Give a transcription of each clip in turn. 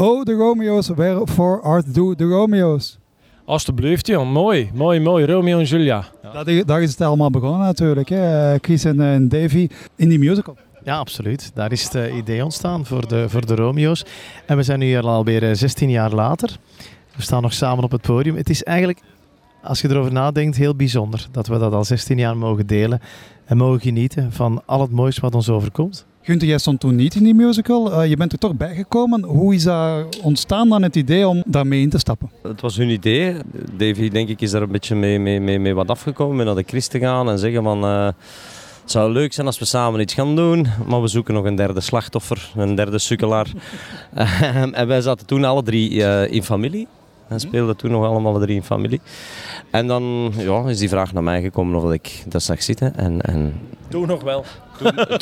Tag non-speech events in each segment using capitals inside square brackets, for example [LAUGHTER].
Oh, de Romeo's, wherefore art do de Romeo's? Alsjeblieft, Jan. Mooi, mooi, mooi. Romeo en Julia. Dat is, daar is het allemaal begonnen natuurlijk. Hè. Chris en, en Davy in die musical. Ja, absoluut. Daar is het eh, idee ontstaan voor de, voor de Romeo's. En we zijn nu alweer 16 jaar later. We staan nog samen op het podium. Het is eigenlijk, als je erover nadenkt, heel bijzonder dat we dat al 16 jaar mogen delen en mogen genieten van al het moois wat ons overkomt. Gunther, jij stond toen niet in die musical. Uh, je bent er toch bijgekomen. Hoe is dat ontstaan dan het idee om daarmee in te stappen? Het was hun idee. Davy, denk ik, is daar een beetje mee, mee, mee, mee wat afgekomen. Met naar de Christ te gaan en zeggen van... Uh, het zou leuk zijn als we samen iets gaan doen, maar we zoeken nog een derde slachtoffer, een derde sukkelaar. [LAUGHS] en wij zaten toen alle drie uh, in familie. En mhm. speelden toen nog allemaal drie in familie. En dan ja, is die vraag naar mij gekomen of ik dat zag zitten. En, en toen nog wel.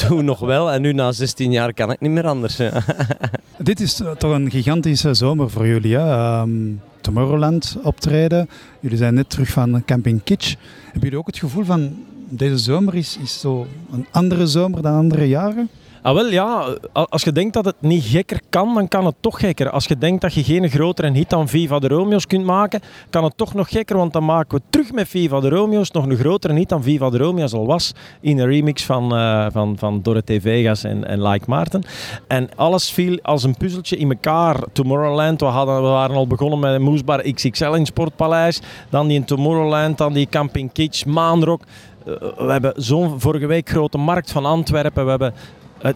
Toen, nog wel. En nu na 16 jaar kan ik niet meer anders. [LAUGHS] Dit is toch een gigantische zomer voor jullie. Hè? Um, Tomorrowland optreden. Jullie zijn net terug van Camping Kitsch. Hebben jullie ook het gevoel van deze zomer is, is zo een andere zomer dan andere jaren? Ah, wel ja, als je denkt dat het niet gekker kan, dan kan het toch gekker. Als je denkt dat je geen grotere hit dan Viva de Romeo's kunt maken, kan het toch nog gekker, want dan maken we terug met Viva de Romeo's nog een grotere hit dan Viva de Romeo's al was, in een remix van, uh, van, van Dorothee Vegas en, en Like Maarten. En alles viel als een puzzeltje in elkaar. Tomorrowland, we, hadden, we waren al begonnen met Moesbar XXL in Sportpaleis, dan die in Tomorrowland, dan die Camping Kitsch, Maanrock. Eh, we hebben zo'n vorige week grote markt van Antwerpen. We hebben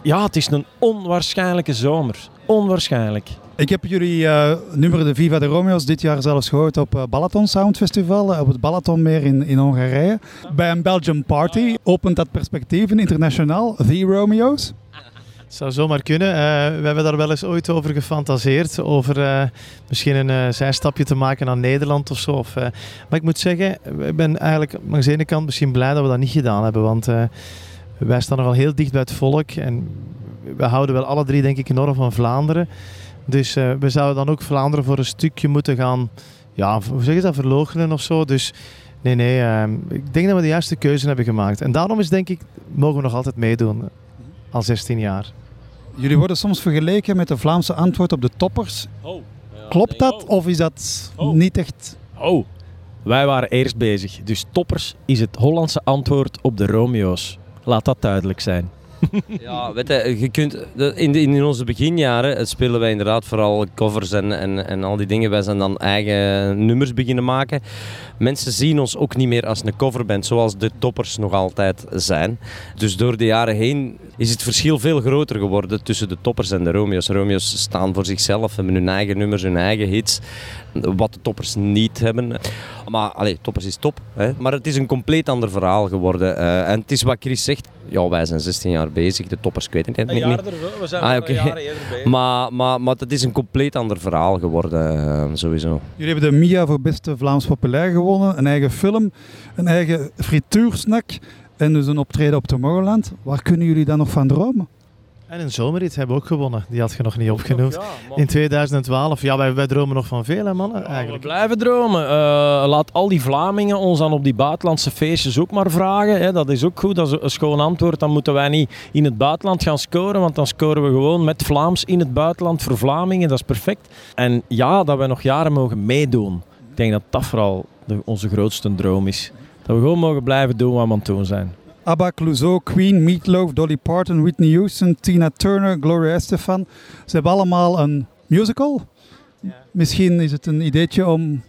ja, het is een onwaarschijnlijke zomer. Onwaarschijnlijk. Ik heb jullie uh, nummer de Viva de Romeo's dit jaar zelfs gehoord op uh, Balaton Sound Festival, uh, op het Balatonmeer in, in Hongarije. Bij een Belgian Party opent dat perspectieven internationaal, The Romeo's. Het zou zomaar kunnen. we hebben daar wel eens ooit over gefantaseerd. Over misschien een zijstapje te maken naar Nederland of zo. Of, maar ik moet zeggen, ik ben eigenlijk aan de ene kant misschien blij dat we dat niet gedaan hebben. Want wij staan nogal heel dicht bij het volk en we houden wel alle drie denk ik enorm van Vlaanderen. Dus uh, we zouden dan ook Vlaanderen voor een stukje moeten gaan, ja, hoe zeg je dat, verloochenen of zo. Dus nee, nee, uh, ik denk dat we de juiste keuze hebben gemaakt. En daarom is denk ik, mogen we nog altijd meedoen, al 16 jaar. Jullie worden soms vergeleken met de Vlaamse antwoord op de toppers. Oh, ja, Klopt dat oh. of is dat oh. niet echt... Oh, wij waren eerst bezig. Dus toppers is het Hollandse antwoord op de Romeo's. Laat dat duidelijk zijn. Ja, weet je, je kunt, in, in onze beginjaren spelen wij inderdaad vooral covers en, en, en al die dingen. Wij zijn dan eigen nummers beginnen maken. Mensen zien ons ook niet meer als een coverband, zoals de toppers nog altijd zijn. Dus door de jaren heen is het verschil veel groter geworden tussen de toppers en de Romeo's. Romeo's staan voor zichzelf, hebben hun eigen nummers, hun eigen hits. Wat de toppers niet hebben. Maar allee, toppers is top. Hè. Maar het is een compleet ander verhaal geworden. Uh, en het is wat Chris zegt. Ja, wij zijn 16 jaar bezig. De toppers, ik weet het niet. Een jaar ervoor. We zijn ah, okay. een jaar eerder bezig. Maar, maar, maar het is een compleet ander verhaal geworden, uh, sowieso. Jullie hebben de MIA voor Beste Vlaams Populair gewonnen. Een eigen film, een eigen frituursnack en dus een optreden op Tomorrowland. Waar kunnen jullie dan nog van dromen? En een zomerrit hebben we ook gewonnen. Die had je nog niet opgenoemd. in 2012. Ja, wij, wij dromen nog van veel, hè, mannen. Eigenlijk. we blijven dromen. Uh, laat al die Vlamingen ons dan op die buitenlandse feestjes ook maar vragen. Hè. Dat is ook goed. Dat is een schoon antwoord. Dan moeten wij niet in het buitenland gaan scoren. Want dan scoren we gewoon met Vlaams in het buitenland voor Vlamingen. Dat is perfect. En ja, dat we nog jaren mogen meedoen. Ik denk dat dat vooral de, onze grootste droom is. Dat we gewoon mogen blijven doen wat we aan het doen zijn. ABBA, Clouseau, Queen, Meatloaf, Dolly Parton, Whitney Houston, Tina Turner, Gloria Estefan. Ze hebben allemaal een musical. Ja. Misschien is het een ideetje om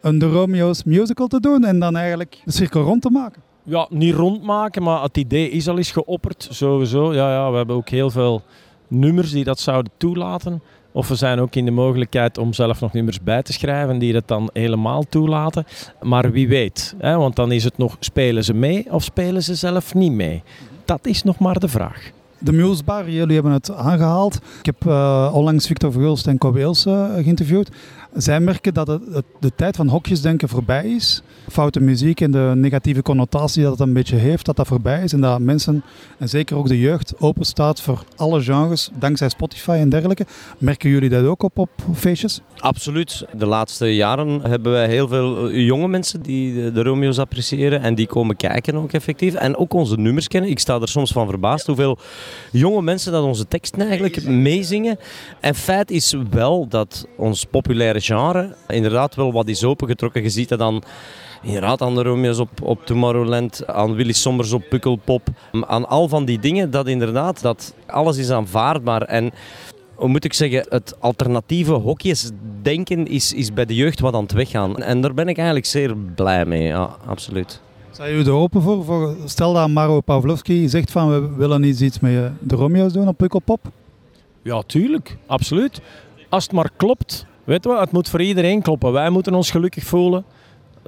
een De Romeo's musical te doen en dan eigenlijk de cirkel rond te maken. Ja, niet rondmaken, maar het idee is al eens geopperd, sowieso. Ja, ja, we hebben ook heel veel nummers die dat zouden toelaten. Of we zijn ook in de mogelijkheid om zelf nog nummers bij te schrijven die dat dan helemaal toelaten. Maar wie weet, hè, want dan is het nog, spelen ze mee of spelen ze zelf niet mee? Dat is nog maar de vraag. De Mulesbar, jullie hebben het aangehaald. Ik heb uh, onlangs Victor Verhulst en Kobe Ilse uh, geïnterviewd. Zij merken dat de tijd van hokjesdenken voorbij is. Foute muziek en de negatieve connotatie dat het een beetje heeft, dat dat voorbij is. En dat mensen, en zeker ook de jeugd, open staat voor alle genres, dankzij Spotify en dergelijke. Merken jullie dat ook op, op feestjes? Absoluut. De laatste jaren hebben wij heel veel eh, jonge mensen die de, de Romeo's appreciëren en die komen kijken ook effectief. En ook onze nummers kennen. Ik sta er soms van verbaasd hoeveel jonge mensen dat onze teksten eigenlijk meezingen. En feit is wel dat ons populaire genre inderdaad wel wat is opengetrokken. Je ziet dat dan inderdaad aan de Romeo's op, op Tomorrowland, aan Willy Sommers op Pukkelpop, aan al van die dingen, dat inderdaad, dat alles is aanvaardbaar. En hoe moet ik zeggen, het alternatieve hokjesdenken is, is bij de jeugd wat aan het weggaan. En daar ben ik eigenlijk zeer blij mee, ja, absoluut. Zijn jullie er open voor? voor stel dat Maro Pavlovski zegt van we willen iets, iets met de Romeo's doen op Pukkelpop. Ja, tuurlijk. Absoluut. Als het maar klopt. Weet je wat, het moet voor iedereen kloppen. Wij moeten ons gelukkig voelen.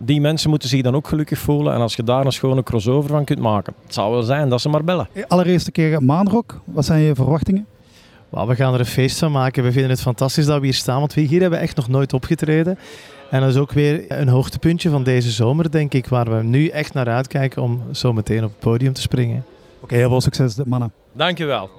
Die mensen moeten zich dan ook gelukkig voelen. En als je daar een schone crossover van kunt maken. Het zou wel zijn dat ze maar bellen. Allereerste keer Maanrock, wat zijn je verwachtingen? We gaan er een feest van maken. We vinden het fantastisch dat we hier staan, want we hier hebben we echt nog nooit opgetreden. En dat is ook weer een hoogtepuntje van deze zomer, denk ik, waar we nu echt naar uitkijken om zo meteen op het podium te springen. Oké, heel veel succes mannen. Dankjewel.